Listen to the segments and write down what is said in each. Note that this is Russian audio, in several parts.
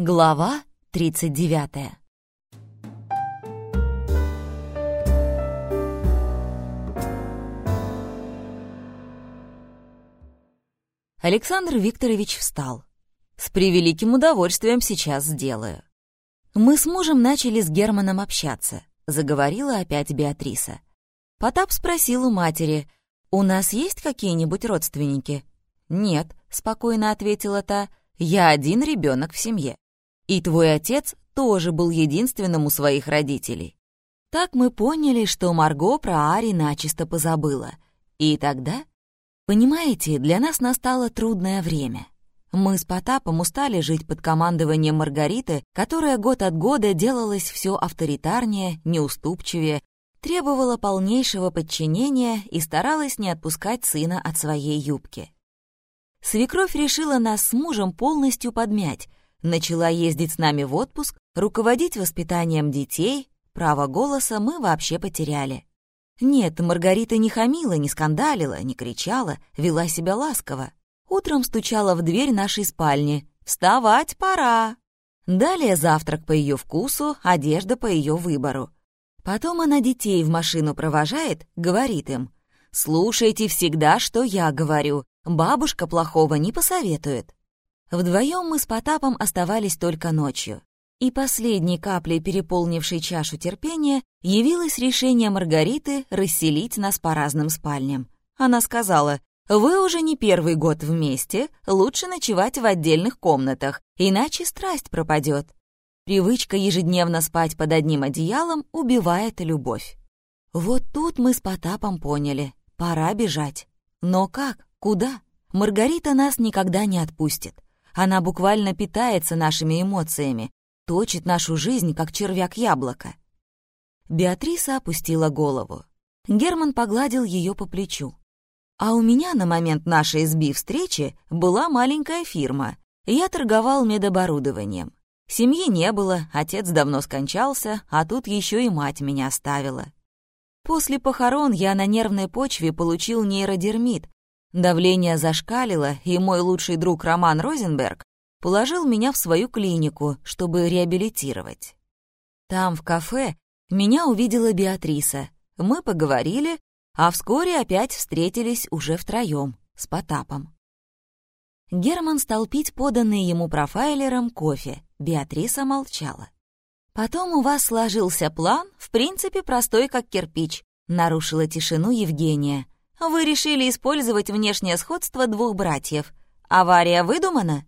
Глава 39 Александр Викторович встал. «С превеликим удовольствием сейчас сделаю». Мы с мужем начали с Германом общаться, заговорила опять Беатриса. Потап спросил у матери, «У нас есть какие-нибудь родственники?» «Нет», — спокойно ответила та, «я один ребенок в семье. И твой отец тоже был единственным у своих родителей». Так мы поняли, что Марго про Ари начисто позабыла. И тогда Понимаете, для нас настало трудное время. Мы с Потапом устали жить под командованием Маргариты, которая год от года делалась все авторитарнее, неуступчивее, требовала полнейшего подчинения и старалась не отпускать сына от своей юбки. Свекровь решила нас с мужем полностью подмять, начала ездить с нами в отпуск, руководить воспитанием детей, право голоса мы вообще потеряли. Нет, Маргарита не хамила, не скандалила, не кричала, вела себя ласково. Утром стучала в дверь нашей спальни. «Вставать пора!» Далее завтрак по ее вкусу, одежда по ее выбору. Потом она детей в машину провожает, говорит им, «Слушайте всегда, что я говорю, бабушка плохого не посоветует». Вдвоем мы с Потапом оставались только ночью. И последней каплей, переполнившей чашу терпения, явилось решение Маргариты расселить нас по разным спальням. Она сказала, «Вы уже не первый год вместе, лучше ночевать в отдельных комнатах, иначе страсть пропадет». Привычка ежедневно спать под одним одеялом убивает любовь. Вот тут мы с Потапом поняли, пора бежать. Но как? Куда? Маргарита нас никогда не отпустит. Она буквально питается нашими эмоциями, точит нашу жизнь, как червяк яблоко. Беатриса опустила голову. Герман погладил ее по плечу. А у меня на момент нашей сби встречи была маленькая фирма. Я торговал медоборудованием. Семьи не было, отец давно скончался, а тут еще и мать меня оставила. После похорон я на нервной почве получил нейродермит. Давление зашкалило, и мой лучший друг Роман Розенберг положил меня в свою клинику, чтобы реабилитировать. Там, в кафе, меня увидела Беатриса. Мы поговорили, а вскоре опять встретились уже втроем с Потапом. Герман стал пить поданный ему профайлером кофе. Беатриса молчала. «Потом у вас сложился план, в принципе, простой, как кирпич», — нарушила тишину Евгения. «Вы решили использовать внешнее сходство двух братьев. Авария выдумана?»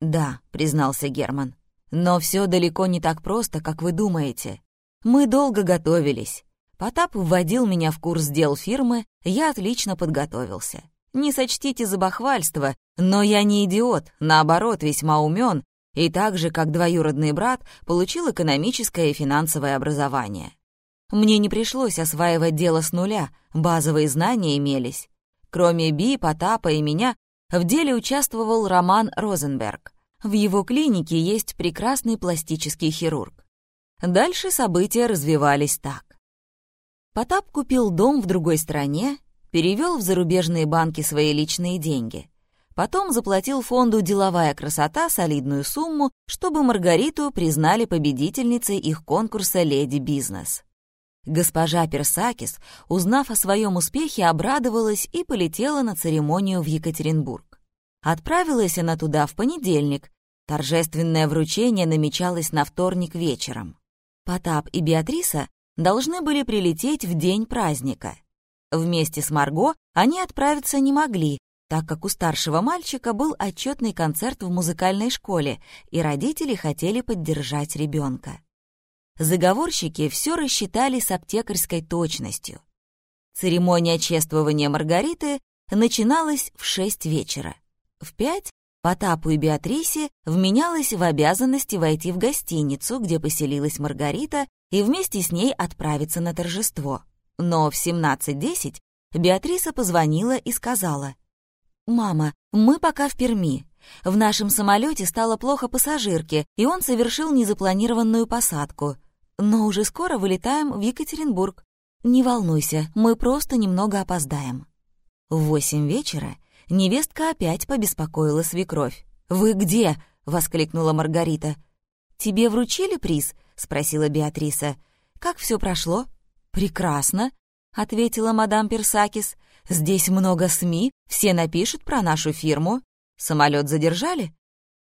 «Да», — признался Герман. «Но все далеко не так просто, как вы думаете. Мы долго готовились. Потап вводил меня в курс дел фирмы, я отлично подготовился. Не сочтите за бахвальство, но я не идиот, наоборот, весьма умен, и так же, как двоюродный брат, получил экономическое и финансовое образование. Мне не пришлось осваивать дело с нуля, базовые знания имелись. Кроме Би, Потапа и меня, в деле участвовал Роман Розенберг. В его клинике есть прекрасный пластический хирург. Дальше события развивались так. Потап купил дом в другой стране, перевел в зарубежные банки свои личные деньги. Потом заплатил фонду «Деловая красота» солидную сумму, чтобы Маргариту признали победительницей их конкурса «Леди Бизнес». Госпожа Персакис, узнав о своем успехе, обрадовалась и полетела на церемонию в Екатеринбург. Отправилась она туда в понедельник. Торжественное вручение намечалось на вторник вечером. Потап и Беатриса должны были прилететь в день праздника. Вместе с Марго они отправиться не могли, так как у старшего мальчика был отчетный концерт в музыкальной школе, и родители хотели поддержать ребенка. Заговорщики все рассчитали с аптекарской точностью. Церемония чествования Маргариты начиналась в шесть вечера. В пять Потапу и Беатрисе вменялось в обязанности войти в гостиницу, где поселилась Маргарита, и вместе с ней отправиться на торжество. Но в 17.10 Беатриса позвонила и сказала, «Мама, мы пока в Перми. В нашем самолете стало плохо пассажирке, и он совершил незапланированную посадку но уже скоро вылетаем в Екатеринбург. Не волнуйся, мы просто немного опоздаем». В восемь вечера невестка опять побеспокоила свекровь. «Вы где?» — воскликнула Маргарита. «Тебе вручили приз?» — спросила Беатриса. «Как все прошло?» «Прекрасно», — ответила мадам Персакис. «Здесь много СМИ, все напишут про нашу фирму. Самолет задержали?»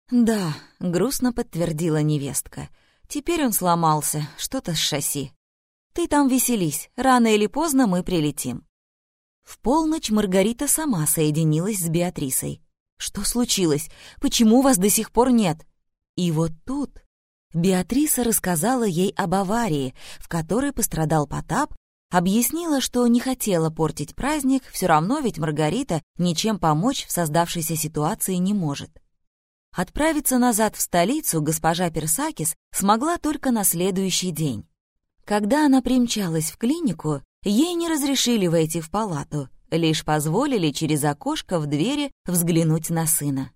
«Да», — грустно подтвердила невестка. «Теперь он сломался, что-то с шасси. Ты там веселись, рано или поздно мы прилетим». В полночь Маргарита сама соединилась с Беатрисой. «Что случилось? Почему вас до сих пор нет?» И вот тут Беатриса рассказала ей об аварии, в которой пострадал Потап, объяснила, что не хотела портить праздник, все равно ведь Маргарита ничем помочь в создавшейся ситуации не может. Отправиться назад в столицу госпожа Персакис смогла только на следующий день. Когда она примчалась в клинику, ей не разрешили войти в палату, лишь позволили через окошко в двери взглянуть на сына.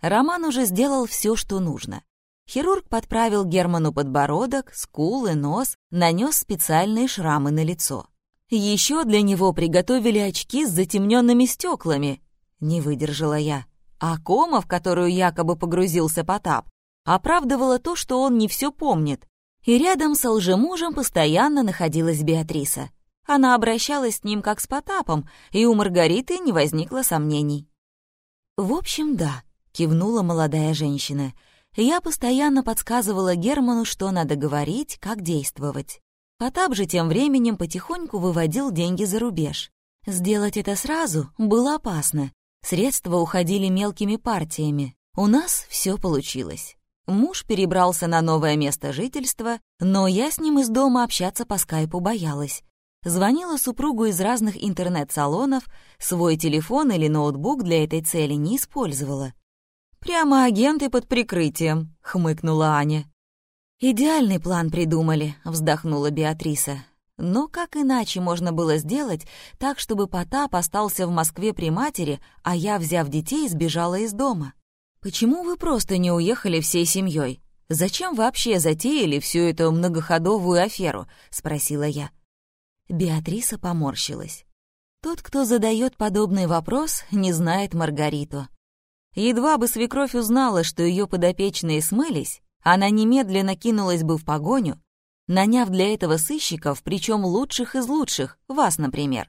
Роман уже сделал все, что нужно. Хирург подправил Герману подбородок, скулы, нос, нанес специальные шрамы на лицо. Еще для него приготовили очки с затемненными стеклами. Не выдержала я. А кома, в которую якобы погрузился Потап, оправдывала то, что он не все помнит. И рядом с лжемужем постоянно находилась Беатриса. Она обращалась с ним как с Потапом, и у Маргариты не возникло сомнений. «В общем, да», — кивнула молодая женщина — я постоянно подсказывала Герману, что надо говорить, как действовать. Потап же тем временем потихоньку выводил деньги за рубеж. Сделать это сразу было опасно. Средства уходили мелкими партиями. У нас все получилось. Муж перебрался на новое место жительства, но я с ним из дома общаться по скайпу боялась. Звонила супругу из разных интернет-салонов, свой телефон или ноутбук для этой цели не использовала. «Прямо агенты под прикрытием», — хмыкнула Аня. «Идеальный план придумали», — вздохнула Беатриса. «Но как иначе можно было сделать так, чтобы Потап остался в Москве при матери, а я, взяв детей, сбежала из дома? Почему вы просто не уехали всей семьей? Зачем вообще затеяли всю эту многоходовую аферу?» — спросила я. Беатриса поморщилась. Тот, кто задает подобный вопрос, не знает Маргариту. Едва бы свекровь узнала, что ее подопечные смылись, она немедленно кинулась бы в погоню, наняв для этого сыщиков, причем лучших из лучших, вас, например.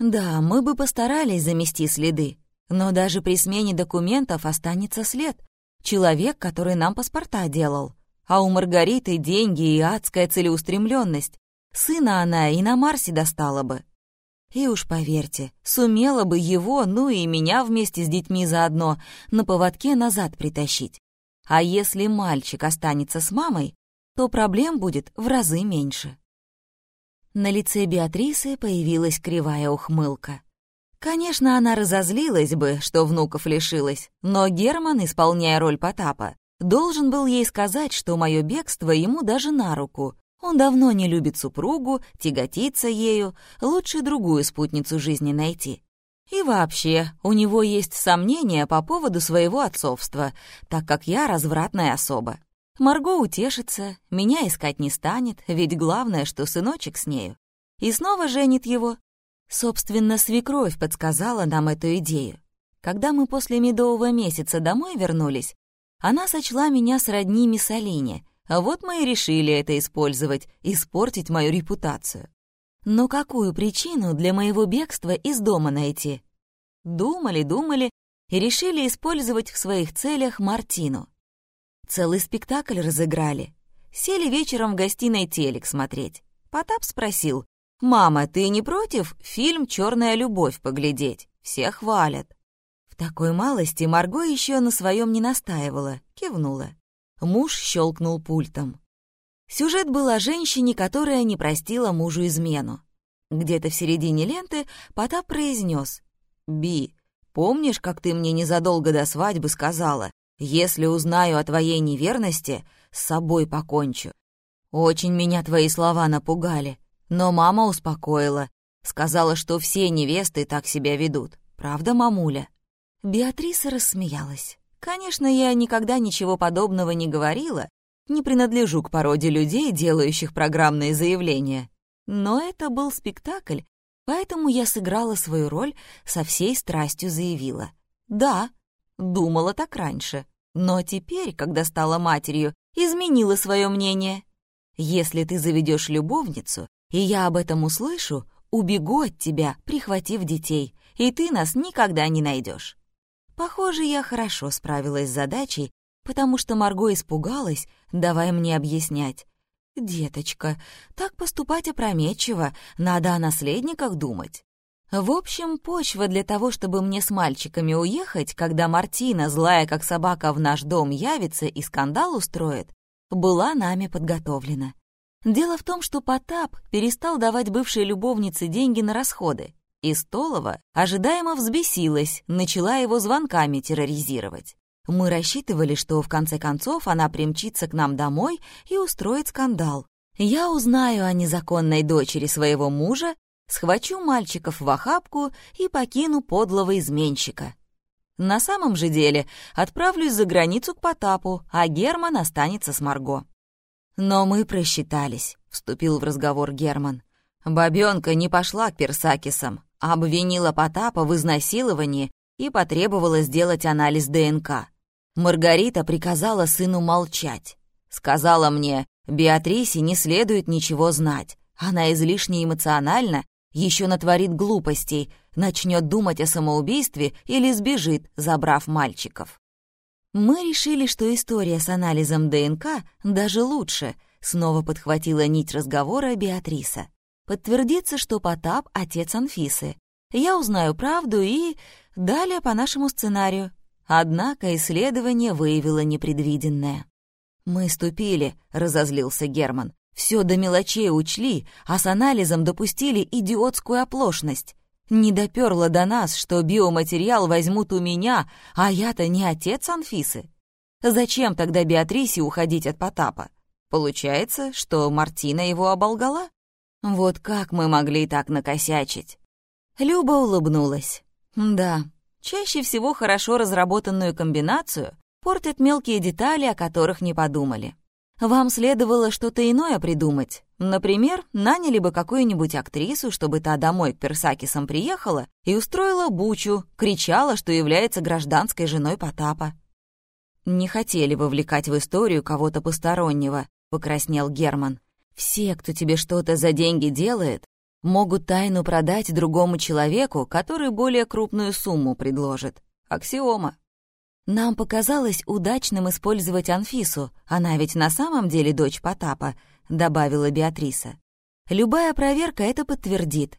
Да, мы бы постарались замести следы, но даже при смене документов останется след. Человек, который нам паспорта делал. А у Маргариты деньги и адская целеустремленность. Сына она и на Марсе достала бы. И уж поверьте, сумела бы его, ну и меня вместе с детьми заодно, на поводке назад притащить. А если мальчик останется с мамой, то проблем будет в разы меньше. На лице Беатрисы появилась кривая ухмылка. Конечно, она разозлилась бы, что внуков лишилась, но Герман, исполняя роль Потапа, должен был ей сказать, что мое бегство ему даже на руку, он давно не любит супругу, тяготится ею, лучше другую спутницу жизни найти. И вообще, у него есть сомнения по поводу своего отцовства, так как я развратная особа. Марго утешится, меня искать не станет, ведь главное, что сыночек с нею. И снова женит его. Собственно, свекровь подсказала нам эту идею. Когда мы после медового месяца домой вернулись, она сочла меня сродни Миссалине — а вот мы и решили это использовать, испортить мою репутацию. Но какую причину для моего бегства из дома найти? Думали, думали и решили использовать в своих целях Мартину. Целый спектакль разыграли. Сели вечером в гостиной телек смотреть. Потап спросил, «Мама, ты не против фильм «Черная любовь» поглядеть? Все хвалят». В такой малости Марго еще на своем не настаивала, кивнула. Муж щелкнул пультом. Сюжет был о женщине, которая не простила мужу измену. Где-то в середине ленты Потап произнес «Би, помнишь, как ты мне незадолго до свадьбы сказала, если узнаю о твоей неверности, с собой покончу? Очень меня твои слова напугали, но мама успокоила, сказала, что все невесты так себя ведут. Правда, мамуля?» Беатриса рассмеялась. Конечно, я никогда ничего подобного не говорила, не принадлежу к породе людей, делающих программные заявления. Но это был спектакль, поэтому я сыграла свою роль, со всей страстью заявила. Да, думала так раньше. Но теперь, когда стала матерью, изменила свое мнение. Если ты заведешь любовницу, и я об этом услышу, убегу от тебя, прихватив детей, и ты нас никогда не найдешь. Похоже, я хорошо справилась с задачей, потому что Марго испугалась, давай мне объяснять. «Деточка, так поступать опрометчиво, надо о наследниках думать». В общем, почва для того, чтобы мне с мальчиками уехать, когда Мартина, злая как собака, в наш дом явится и скандал устроит, была нами подготовлена. Дело в том, что Потап перестал давать бывшей любовнице деньги на расходы, и Столова ожидаемо взбесилась, начала его звонками терроризировать. Мы рассчитывали, что в конце концов она примчится к нам домой и устроит скандал. Я узнаю о незаконной дочери своего мужа, схвачу мальчиков в охапку и покину подлого изменщика. На самом же деле отправлюсь за границу к Потапу, а Герман останется с Марго. «Но мы просчитались», — вступил в разговор Герман. Бабёнка не пошла к Персакисам, обвинила Потапа в изнасиловании и потребовала сделать анализ ДНК. Маргарита приказала сыну молчать. Сказала мне, Беатрисе не следует ничего знать. Она излишне эмоциональна, еще натворит глупостей, начнет думать о самоубийстве или сбежит, забрав мальчиков. Мы решили, что история с анализом ДНК даже лучше, снова подхватила нить разговора Беатриса. Подтвердится, что Потап — отец Анфисы. Я узнаю правду и... Далее по нашему сценарию. Однако исследование выявило непредвиденное. «Мы ступили», — разозлился Герман. «Все до мелочей учли, а с анализом допустили идиотскую оплошность. Не доперло до нас, что биоматериал возьмут у меня, а я-то не отец Анфисы. Зачем тогда Беатрисе уходить от Потапа? Получается, что Мартина его оболгала? Вот как мы могли так накосячить?» Люба улыбнулась. «Да, Чаще всего хорошо разработанную комбинацию портят мелкие детали, о которых не подумали. Вам следовало что-то иное придумать. Например, наняли бы какую-нибудь актрису, чтобы та домой к Персакисам приехала и устроила бучу, кричала, что является гражданской женой Потапа. «Не хотели вовлекать в историю кого-то постороннего», — покраснел Герман. «Все, кто тебе что-то за деньги делает, могут тайну продать другому человеку, который более крупную сумму предложит. Аксиома. Нам показалось удачным использовать Анфису, она ведь на самом деле дочь Потапа, добавила Беатриса. Любая проверка это подтвердит.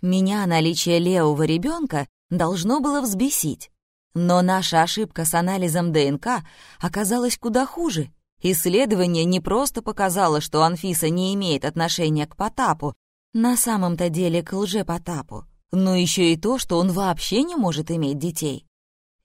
Меня наличие левого ребенка должно было взбесить. Но наша ошибка с анализом ДНК оказалась куда хуже. Исследование не просто показало, что Анфиса не имеет отношения к Потапу, на самом-то деле к лжепотапу, но еще и то, что он вообще не может иметь детей.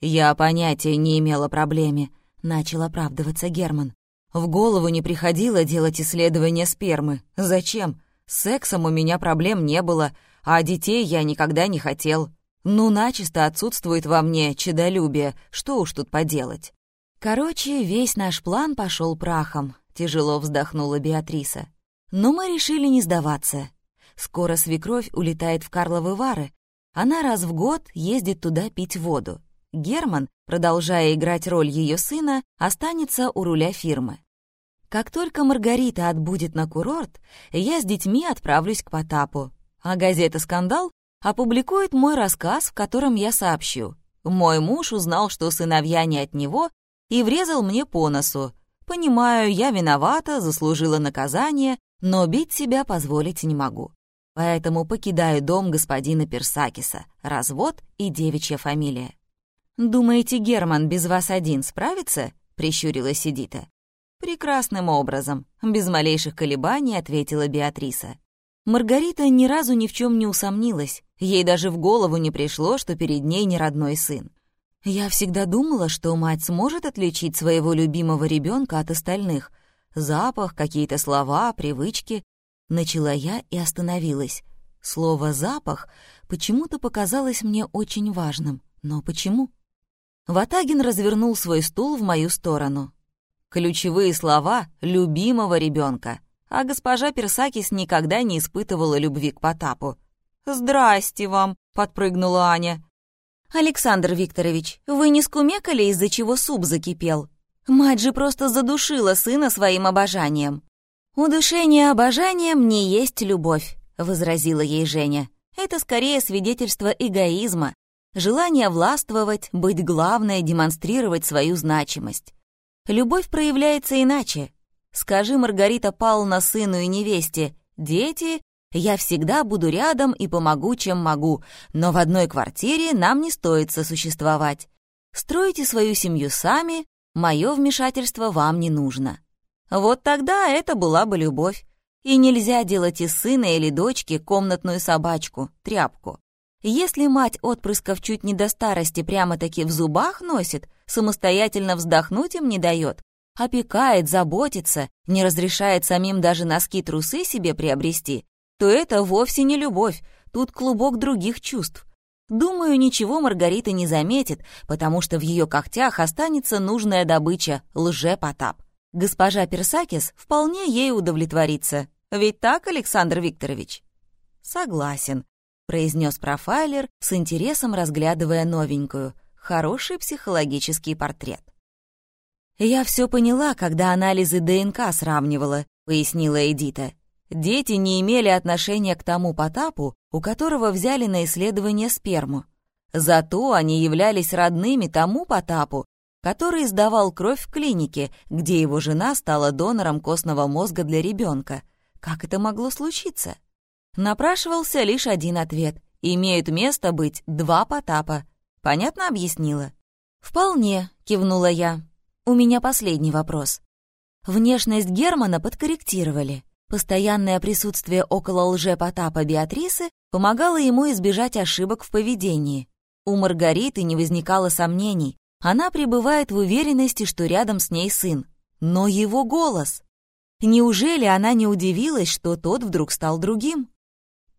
«Я понятия не имела проблеме», — начал оправдываться Герман. «В голову не приходило делать исследование спермы. Зачем? С сексом у меня проблем не было, а детей я никогда не хотел. Ну, начисто отсутствует во мне чедолюбие, что уж тут поделать». Короче, весь наш план пошел прахом, тяжело вздохнула Беатриса. Но мы решили не сдаваться. Скоро свекровь улетает в Карловы Вары. Она раз в год ездит туда пить воду. Герман, продолжая играть роль ее сына, останется у руля фирмы. Как только Маргарита отбудет на курорт, я с детьми отправлюсь к Потапу, а газета «Скандал» опубликует мой рассказ, в котором я сообщу. Мой муж узнал, что сыновья не от него, и врезал мне по носу. Понимаю, я виновата, заслужила наказание, но бить себя позволить не могу поэтому покидаю дом господина Персакиса, развод и девичья фамилия. «Думаете, Герман без вас один справится?» — прищурилась Эдита. «Прекрасным образом», — без малейших колебаний ответила Беатриса. Маргарита ни разу ни в чем не усомнилась, ей даже в голову не пришло, что перед ней не родной сын. Я всегда думала, что мать сможет отличить своего любимого ребенка от остальных. Запах, какие-то слова, привычки. Начала я и остановилась. Слово «запах» почему-то показалось мне очень важным. Но почему? Ватагин развернул свой стул в мою сторону. Ключевые слова любимого ребенка, а госпожа Персакис никогда не испытывала любви к Потапу. «Здрасте вам!» — подпрыгнула Аня. «Александр Викторович, вы не скумекали, из-за чего суп закипел? Мать же просто задушила сына своим обожанием». «Удушение обожанием не есть любовь», — возразила ей Женя. «Это скорее свидетельство эгоизма, желание властвовать, быть главной, демонстрировать свою значимость. Любовь проявляется иначе. Скажи Маргарита Павловна сыну и невесте, «Дети, я всегда буду рядом и помогу, чем могу, но в одной квартире нам не стоит сосуществовать. Стройте свою семью сами, мое вмешательство вам не нужно». Вот тогда это была бы любовь. И нельзя делать из сына или дочки комнатную собачку, тряпку. Если мать отпрысков чуть не до старости прямо-таки в зубах носит, самостоятельно вздохнуть им не дает, опекает, заботится, не разрешает самим даже носки-трусы себе приобрести, то это вовсе не любовь, тут клубок других чувств. Думаю, ничего Маргарита не заметит, потому что в ее когтях останется нужная добыча — лже-потап. Госпожа Персакис вполне ей удовлетворится. Ведь так, Александр Викторович? Согласен, произнес профайлер с интересом разглядывая новенькую. Хороший психологический портрет. «Я все поняла, когда анализы ДНК сравнивала», — пояснила Эдита. «Дети не имели отношения к тому Потапу, у которого взяли на исследование сперму. Зато они являлись родными тому Потапу, который сдавал кровь в клинике, где его жена стала донором костного мозга для ребенка. Как это могло случиться? Напрашивался лишь один ответ. Имеют место быть два Потапа. Понятно объяснила? «Вполне», — кивнула я. «У меня последний вопрос. Внешность Германа подкорректировали. Постоянное присутствие около лже-потапа Беатрисы помогало ему избежать ошибок в поведении. У Маргариты не возникало сомнений. Она пребывает в уверенности, что рядом с ней сын. Но его голос... Неужели она не удивилась, что тот вдруг стал другим?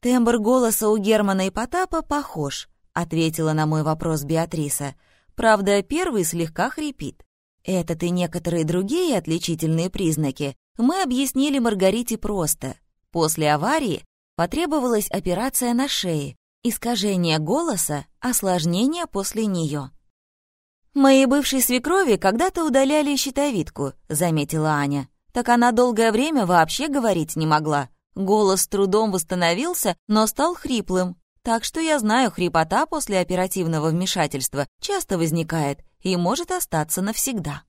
«Тембр голоса у Германа и Потапа похож», — ответила на мой вопрос Беатриса. «Правда, первый слегка хрипит. Этот и некоторые другие отличительные признаки мы объяснили Маргарите просто. После аварии потребовалась операция на шее, искажение голоса, осложнение после нее. «Моей бывшей свекрови когда-то удаляли щитовидку», — заметила Аня. «Так она долгое время вообще говорить не могла. Голос с трудом восстановился, но стал хриплым. Так что я знаю, хрипота после оперативного вмешательства часто возникает и может остаться навсегда».